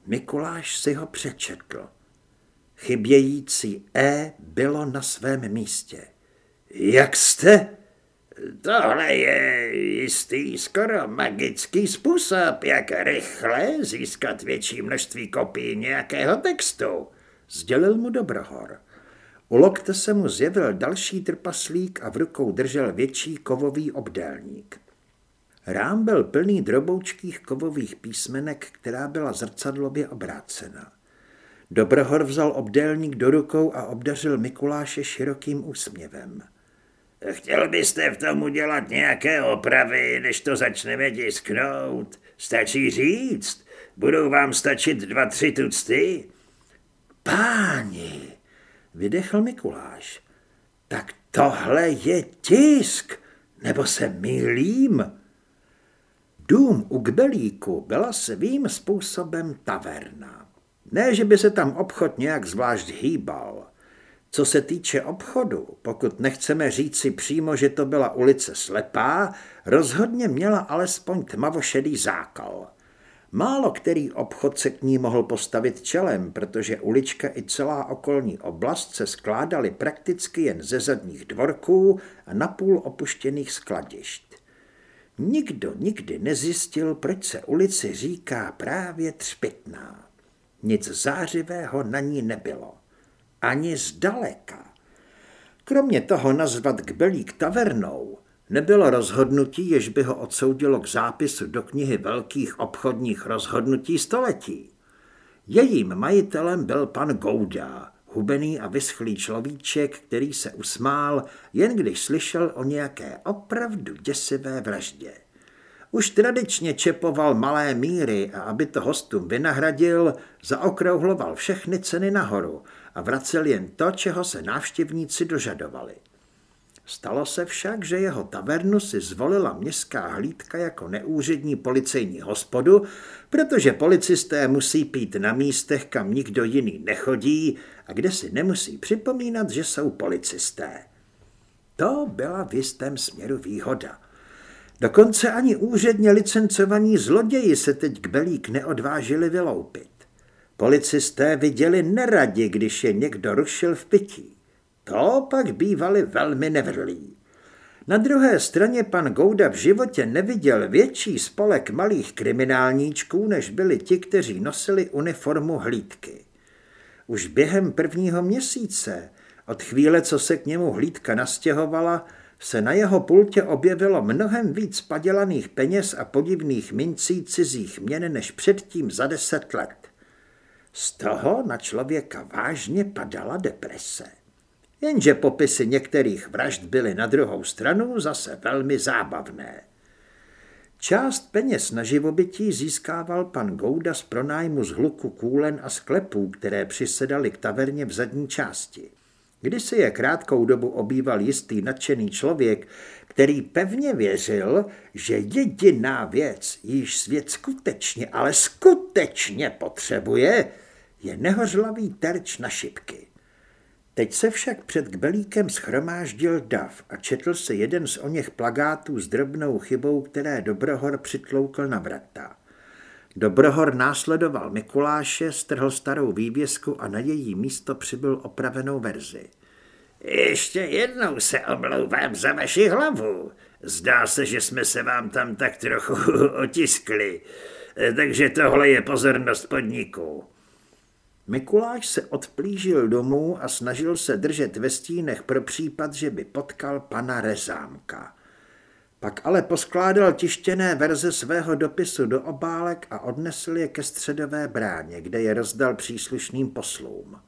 Mikuláš si ho přečetl. Chybějící E bylo na svém místě. Jak jste? Tohle je jistý, skoro magický způsob, jak rychle získat větší množství kopií nějakého textu, sdělil mu Dobrohor. U lokte se mu zjevil další trpaslík a v rukou držel větší kovový obdélník. Rám byl plný droboučkých kovových písmenek, která byla zrcadlově obrácena. Dobrohor vzal obdélník do rukou a obdařil Mikuláše širokým úsměvem. Chtěl byste v tom udělat nějaké opravy, než to začneme tisknout? Stačí říct. Budou vám stačit dva, tři tucty? Páni, vydechl Mikuláš. Tak tohle je tisk, nebo se mýlím? Dům u Kbelíku byla svým způsobem taverna. Ne, že by se tam obchod nějak zvlášť hýbal. Co se týče obchodu, pokud nechceme říci přímo, že to byla ulice slepá, rozhodně měla alespoň tmavošedý zákal. Málo který obchod se k ní mohl postavit čelem, protože ulička i celá okolní oblast se skládaly prakticky jen ze zadních dvorků a napůl opuštěných skladišť. Nikdo nikdy nezjistil, proč se ulici říká právě Třpitná. Nic zářivého na ní nebylo. Ani zdaleka. Kromě toho nazvat Kbelík tavernou nebylo rozhodnutí, jež by ho odsoudilo k zápisu do knihy velkých obchodních rozhodnutí století. Jejím majitelem byl pan Gouda, hubený a vyschlý človíček, který se usmál, jen když slyšel o nějaké opravdu děsivé vraždě. Už tradičně čepoval malé míry a aby to hostům vynahradil, zaokrouhloval všechny ceny nahoru a vracel jen to, čeho se návštěvníci dožadovali. Stalo se však, že jeho tavernu si zvolila městská hlídka jako neúřední policejní hospodu, protože policisté musí pít na místech, kam nikdo jiný nechodí a kde si nemusí připomínat, že jsou policisté. To byla v jistém směru výhoda. Dokonce ani úředně licencovaní zloději se teď k Belík neodvážili vyloupit. Policisté viděli neradi, když je někdo rušil v pití. To pak bývali velmi nevrlí. Na druhé straně pan Gouda v životě neviděl větší spolek malých kriminálníčků, než byli ti, kteří nosili uniformu hlídky. Už během prvního měsíce, od chvíle, co se k němu hlídka nastěhovala, se na jeho pultě objevilo mnohem víc padělaných peněz a podivných mincí cizích měn než předtím za deset let. Z toho na člověka vážně padala deprese. Jenže popisy některých vražd byly na druhou stranu zase velmi zábavné. Část peněz na živobytí získával pan Gouda z pronájmu z hluku kůlen a sklepů, které přisedaly k taverně v zadní části. Kdysi je krátkou dobu obýval jistý nadšený člověk, který pevně věřil, že jediná věc, již svět skutečně, ale skutečně potřebuje, je nehořlavý terč na šipky. Teď se však před kbelíkem schromáždil dav a četl se jeden z oněch plagátů s drobnou chybou, které Dobrohor přitloukl na vrata. Dobrohor následoval Mikuláše, strhl starou vývězku a na její místo přibyl opravenou verzi. Ještě jednou se omlouvám za vaši hlavu. Zdá se, že jsme se vám tam tak trochu otiskli. Takže tohle je pozornost podniku. Mikuláš se odplížil domů a snažil se držet ve stínech pro případ, že by potkal pana Rezámka. Pak ale poskládal tištěné verze svého dopisu do obálek a odnesl je ke středové bráně, kde je rozdal příslušným poslům.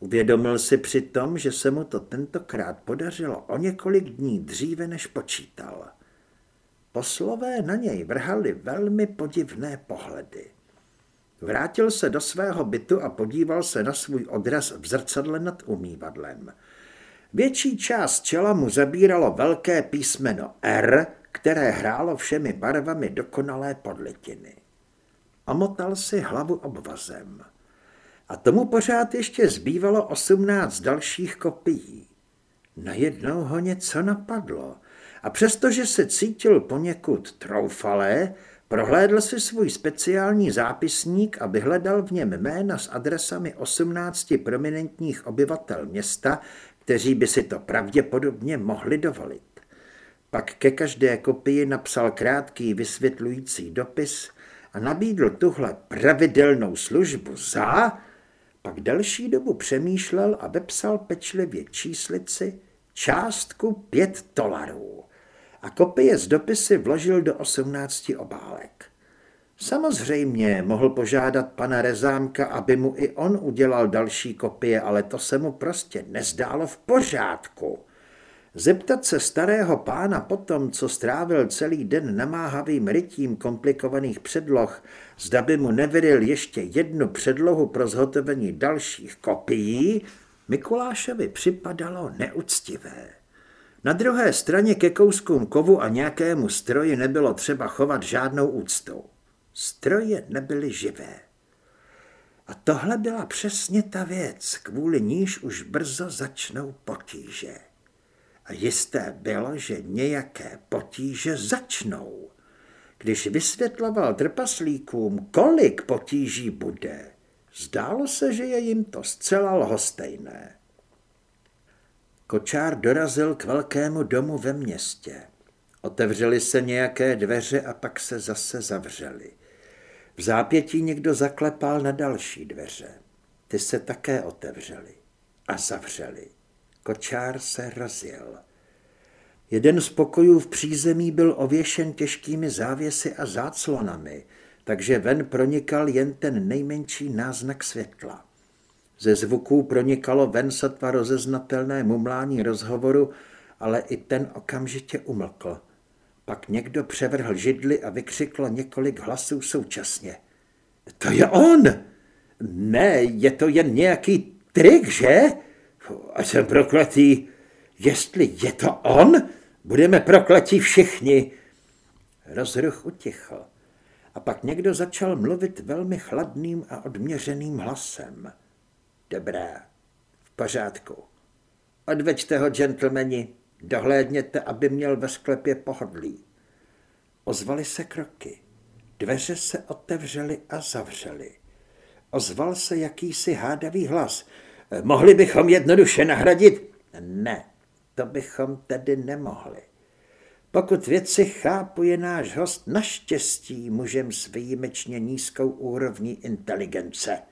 Uvědomil si přitom, že se mu to tentokrát podařilo o několik dní dříve, než počítal. Poslové na něj vrhali velmi podivné pohledy. Vrátil se do svého bytu a podíval se na svůj odraz v zrcadle nad umývadlem. Větší část čela mu zabíralo velké písmeno R, které hrálo všemi barvami dokonalé podlitiny. Omotal si hlavu obvazem. A tomu pořád ještě zbývalo osmnáct dalších kopií. Najednou ho něco napadlo a přestože se cítil poněkud troufalé, Prohlédl si svůj speciální zápisník a vyhledal v něm jména s adresami 18 prominentních obyvatel města, kteří by si to pravděpodobně mohli dovolit. Pak ke každé kopii napsal krátký vysvětlující dopis a nabídl tuhle pravidelnou službu za... Pak další dobu přemýšlel a vepsal pečlivě číslici částku pět dolarů a kopie z dopisy vložil do 18 obálek. Samozřejmě mohl požádat pana Rezámka, aby mu i on udělal další kopie, ale to se mu prostě nezdálo v pořádku. Zeptat se starého pána potom, co strávil celý den namáhavým rytím komplikovaných předloh, zda by mu nevydal ještě jednu předlohu pro zhotovení dalších kopií, Mikulášovi připadalo neúctivé. Na druhé straně ke kouskům kovu a nějakému stroji nebylo třeba chovat žádnou úctou. Stroje nebyly živé. A tohle byla přesně ta věc, kvůli níž už brzo začnou potíže. A jisté bylo, že nějaké potíže začnou. když vysvětloval trpaslíkům, kolik potíží bude, zdálo se, že je jim to zcela lhostejné. Kočár dorazil k velkému domu ve městě. Otevřely se nějaké dveře a pak se zase zavřely. V zápětí někdo zaklepal na další dveře. Ty se také otevřely a zavřely. Kočár se rozjel. Jeden z pokojů v přízemí byl ověšen těžkými závěsy a záclonami, takže ven pronikal jen ten nejmenší náznak světla. Ze zvuků pronikalo ven sotva rozeznatelné mumlání rozhovoru, ale i ten okamžitě umlkl. Pak někdo převrhl židli a vykřiklo několik hlasů současně. To je on! Ne, je to jen nějaký trik, že? A jsem prokletý. Jestli je to on, budeme prokletí všichni. Rozruch utichl. A pak někdo začal mluvit velmi chladným a odměřeným hlasem. Dobrá, v pořádku. Odveďte ho, gentlemani, dohlédněte, aby měl ve sklepě pohodlí. Ozvaly se kroky. Dveře se otevřely a zavřely. Ozval se jakýsi hádavý hlas. Mohli bychom jednoduše nahradit? Ne, to bychom tedy nemohli. Pokud věci chápu, je náš host naštěstí mužem s výjimečně nízkou úrovní inteligence.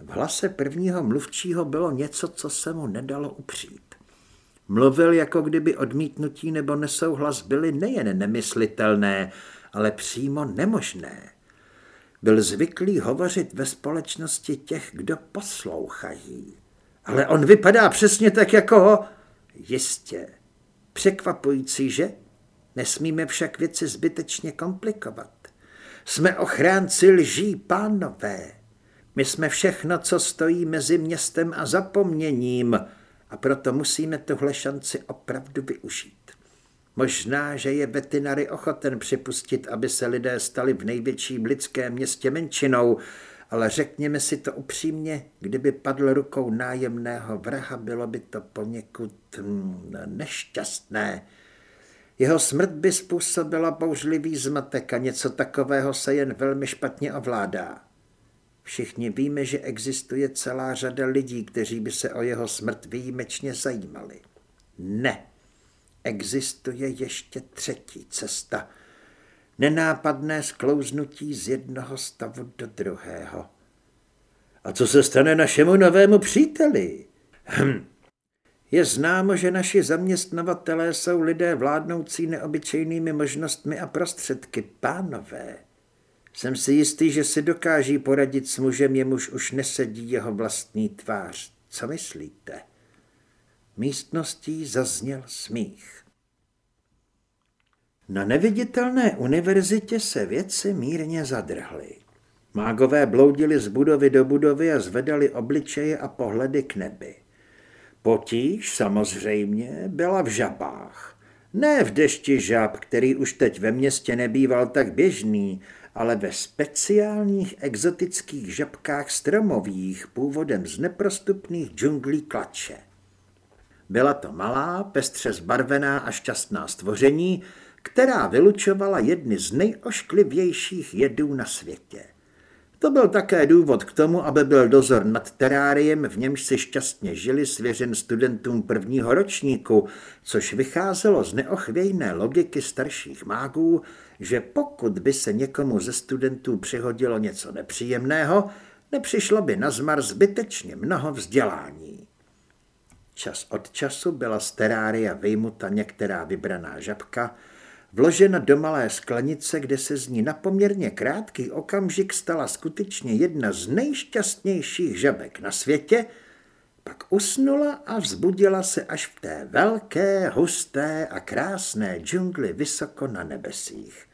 V hlase prvního mluvčího bylo něco, co se mu nedalo upřít. Mluvil, jako kdyby odmítnutí nebo nesouhlas byly nejen nemyslitelné, ale přímo nemožné. Byl zvyklý hovořit ve společnosti těch, kdo poslouchají. Ale on vypadá přesně tak, jako ho... Jistě. Překvapující, že? Nesmíme však věci zbytečně komplikovat. Jsme ochránci lží, pánové. My jsme všechno, co stojí mezi městem a zapomněním a proto musíme tuhle šanci opravdu využít. Možná, že je veterinary ochoten připustit, aby se lidé stali v největším lidském městě menšinou, ale řekněme si to upřímně, kdyby padl rukou nájemného vraha, bylo by to poněkud hm, nešťastné. Jeho smrt by způsobila bouřlivý zmatek a něco takového se jen velmi špatně ovládá. Všichni víme, že existuje celá řada lidí, kteří by se o jeho smrt výjimečně zajímali. Ne, existuje ještě třetí cesta. Nenápadné sklouznutí z jednoho stavu do druhého. A co se stane našemu novému příteli? Hm. Je známo, že naši zaměstnavatelé jsou lidé vládnoucí neobyčejnými možnostmi a prostředky, pánové. Jsem si jistý, že si dokáží poradit s mužem, jemuž už nesedí jeho vlastní tvář. Co myslíte? Místností zazněl smích. Na neviditelné univerzitě se věci mírně zadrhly. Mágové bloudili z budovy do budovy a zvedali obličeje a pohledy k nebi. Potíž samozřejmě byla v žabách. Ne v dešti žab, který už teď ve městě nebýval tak běžný, ale ve speciálních exotických žabkách stromových původem z neprostupných džunglí klače. Byla to malá, pestře zbarvená a šťastná stvoření, která vylučovala jedny z nejošklivějších jedů na světě. To byl také důvod k tomu, aby byl dozor nad teráriem, v němž si šťastně žili svěřen studentům prvního ročníku, což vycházelo z neochvějné logiky starších mágů, že pokud by se někomu ze studentů přihodilo něco nepříjemného, nepřišlo by na zmar zbytečně mnoho vzdělání. Čas od času byla z terária vyjmuta některá vybraná žabka, vložena do malé sklenice, kde se z ní na poměrně krátký okamžik stala skutečně jedna z nejšťastnějších žabek na světě, pak usnula a vzbudila se až v té velké, husté a krásné džungli vysoko na nebesích.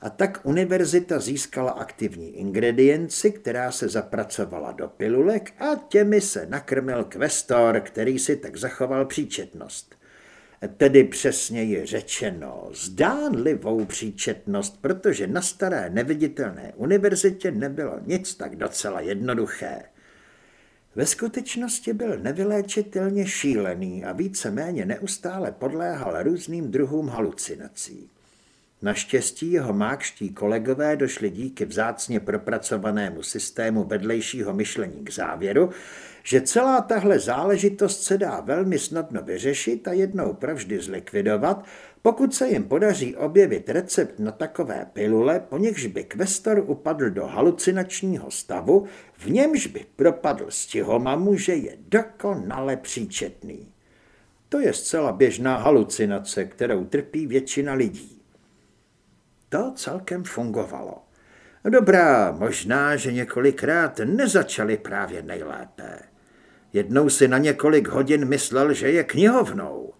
A tak univerzita získala aktivní ingredienci, která se zapracovala do pilulek a těmi se nakrmil kvestor, který si tak zachoval příčetnost. Tedy přesně je řečeno zdánlivou příčetnost, protože na staré neviditelné univerzitě nebylo nic tak docela jednoduché. Ve skutečnosti byl nevyléčitelně šílený a víceméně neustále podléhal různým druhům halucinací. Naštěstí jeho mákští kolegové došli díky vzácně propracovanému systému vedlejšího myšlení k závěru, že celá tahle záležitost se dá velmi snadno vyřešit a jednou provždy zlikvidovat, pokud se jim podaří objevit recept na takové pilule, po nichž by kvestor upadl do halucinačního stavu, v němž by propadl stihomamu, že je dokonale příčetný. To je zcela běžná halucinace, kterou trpí většina lidí. To celkem fungovalo. Dobrá, možná, že několikrát nezačali právě nejlépe. Jednou si na několik hodin myslel, že je knihovnou.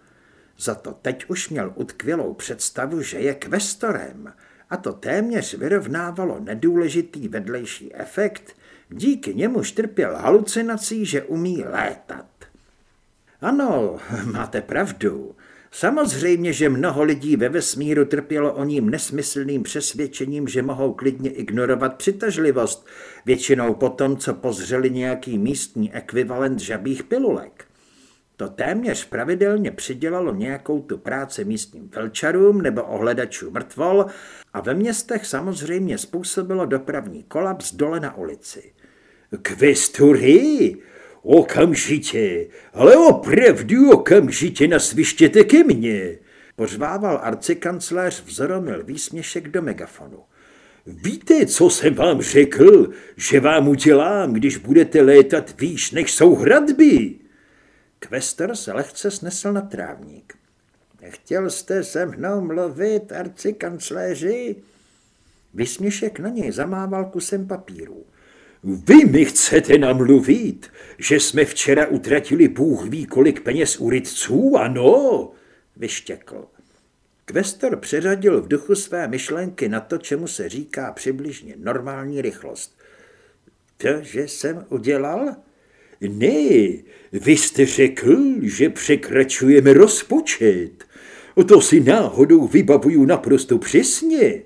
Za to teď už měl utkvělou představu, že je kvestorem a to téměř vyrovnávalo nedůležitý vedlejší efekt, díky němu trpěl halucinací, že umí létat. Ano, máte pravdu. Samozřejmě, že mnoho lidí ve vesmíru trpělo o ním nesmyslným přesvědčením, že mohou klidně ignorovat přitažlivost, většinou po tom, co pozřeli nějaký místní ekvivalent žabých pilulek. To téměř pravidelně přidělalo nějakou tu práci místním felčarům nebo ohledačů mrtvol a ve městech samozřejmě způsobilo dopravní kolaps dole na ulici. Kvestury! Okamžitě, ale opravdu okamžitě nasvištěte ke mně, pořvával arcikancléř vzoromil výsměšek do megafonu. Víte, co jsem vám řekl, že vám udělám, když budete létat výš, než jsou hradby? Kvestor se lehce snesl na trávník. Chtěl jste se mnou mluvit, arcikancléři? Vysměšek na něj zamával kusem papíru. Vy mi chcete namluvit, že jsme včera utratili Bůh ví kolik peněz u rytců, ano? Vyštěkl. Kvestor přeřadil v duchu své myšlenky na to, čemu se říká přibližně normální rychlost. To, že jsem udělal? Ne, vy jste řekl, že překračujeme rozpočet. To si náhodou vybavuju naprosto přesně.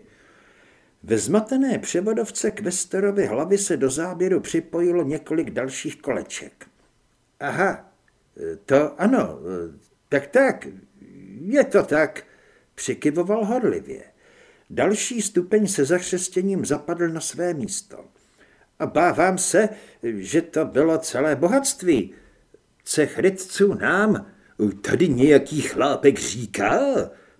Ve zmatené převodovce Kvesterovy hlavy se do záběru připojilo několik dalších koleček. Aha, to ano, tak tak, je to tak, přikyvoval horlivě. Další stupeň se zachřestěním zapadl na své místo. A bávám se, že to bylo celé bohatství. Cech rytců nám, tady nějaký chlápek říká,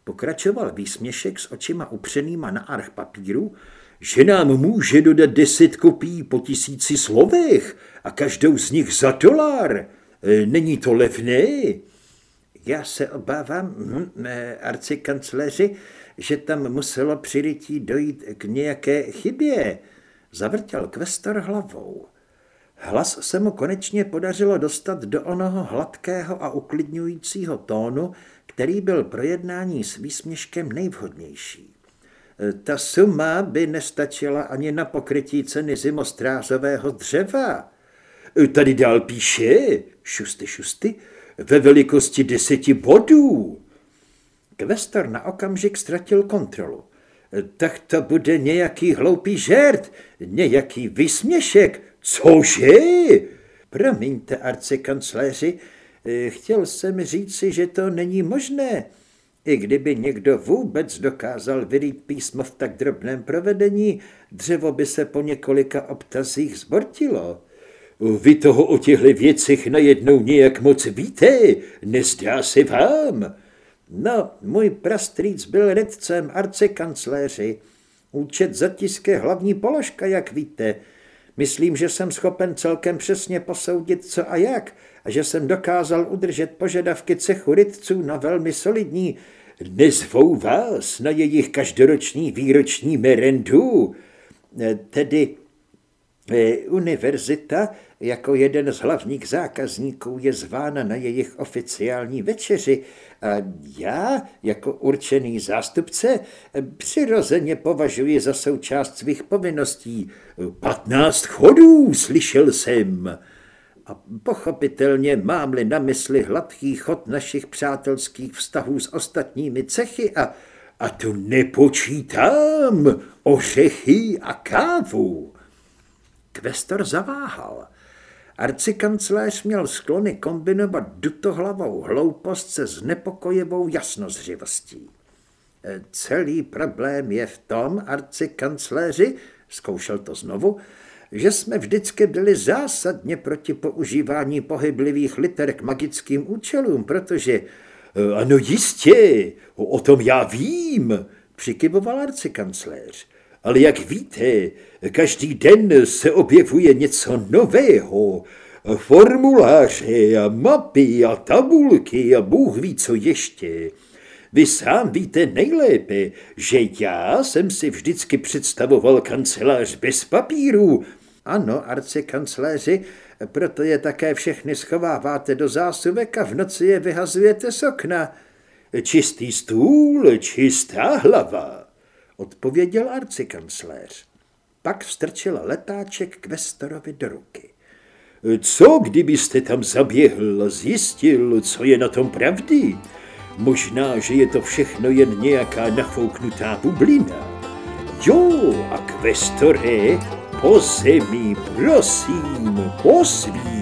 pokračoval výsměšek s očima upřenýma na arch papíru, že nám může dodat deset kopií po tisíci slovech a každou z nich za dolar. E, není to levné? Já se obávám, hm, arcikancléři, že tam muselo přirytí dojít k nějaké chybě. Zavrtěl kvestor hlavou. Hlas se mu konečně podařilo dostat do onoho hladkého a uklidňujícího tónu, který byl pro jednání s výsměškem nejvhodnější. Ta suma by nestačila ani na pokrytí ceny zimostrázového dřeva. Tady dál píše, šusty, šusty, ve velikosti deseti bodů. Kvestor na okamžik ztratil kontrolu. Tak to bude nějaký hloupý žert, nějaký vysměšek. Cože? Promiňte, arcikancléři, chtěl jsem říci, že to není možné. I kdyby někdo vůbec dokázal vyrýt písmo v tak drobném provedení, dřevo by se po několika obtazích zbortilo. Vy toho o těchto věcech najednou nějak moc víte, nezdá se vám? No, můj prastrýc byl redcem arcikancléři. Účet zatisk je hlavní položka, jak víte. Myslím, že jsem schopen celkem přesně posoudit, co a jak, a že jsem dokázal udržet požadavky cechu rytců na velmi solidní. Nezvou vás na jejich každoroční výroční merendu, tedy eh, univerzita jako jeden z hlavních zákazníků je zvána na jejich oficiální večeři a já jako určený zástupce přirozeně považuji za součást svých povinností. Patnáct chodů, slyšel jsem. A pochopitelně mám-li na mysli hladký chod našich přátelských vztahů s ostatními cechy a, a to nepočítám ořechy a kávu. Kvestor zaváhal. Arcikancléř měl sklony kombinovat dutohlavou hloupost se znepokojivou jasnozřivostí. Celý problém je v tom, arcikancléři, zkoušel to znovu, že jsme vždycky byli zásadně proti používání pohyblivých liter k magickým účelům, protože... Ano jistě, o tom já vím, přikyvoval arcikancléř. Ale jak víte, každý den se objevuje něco nového. Formuláře a mapy a tabulky a Bůh ví co ještě. Vy sám víte nejlépe, že já jsem si vždycky představoval kancelář bez papíru. Ano, arcikancléři, proto je také všechny schováváte do zásuvek a v noci je vyhazujete z okna. Čistý stůl, čistá hlava, odpověděl arcikancléř. Pak vstrčil letáček kvestorovi do ruky. Co, kdybyste tam zaběhl a zjistil, co je na tom pravdy? Možná, že je to všechno jen nějaká nafouknutá bublina. Jo, a kvestore, po zemi, prosím, po svým.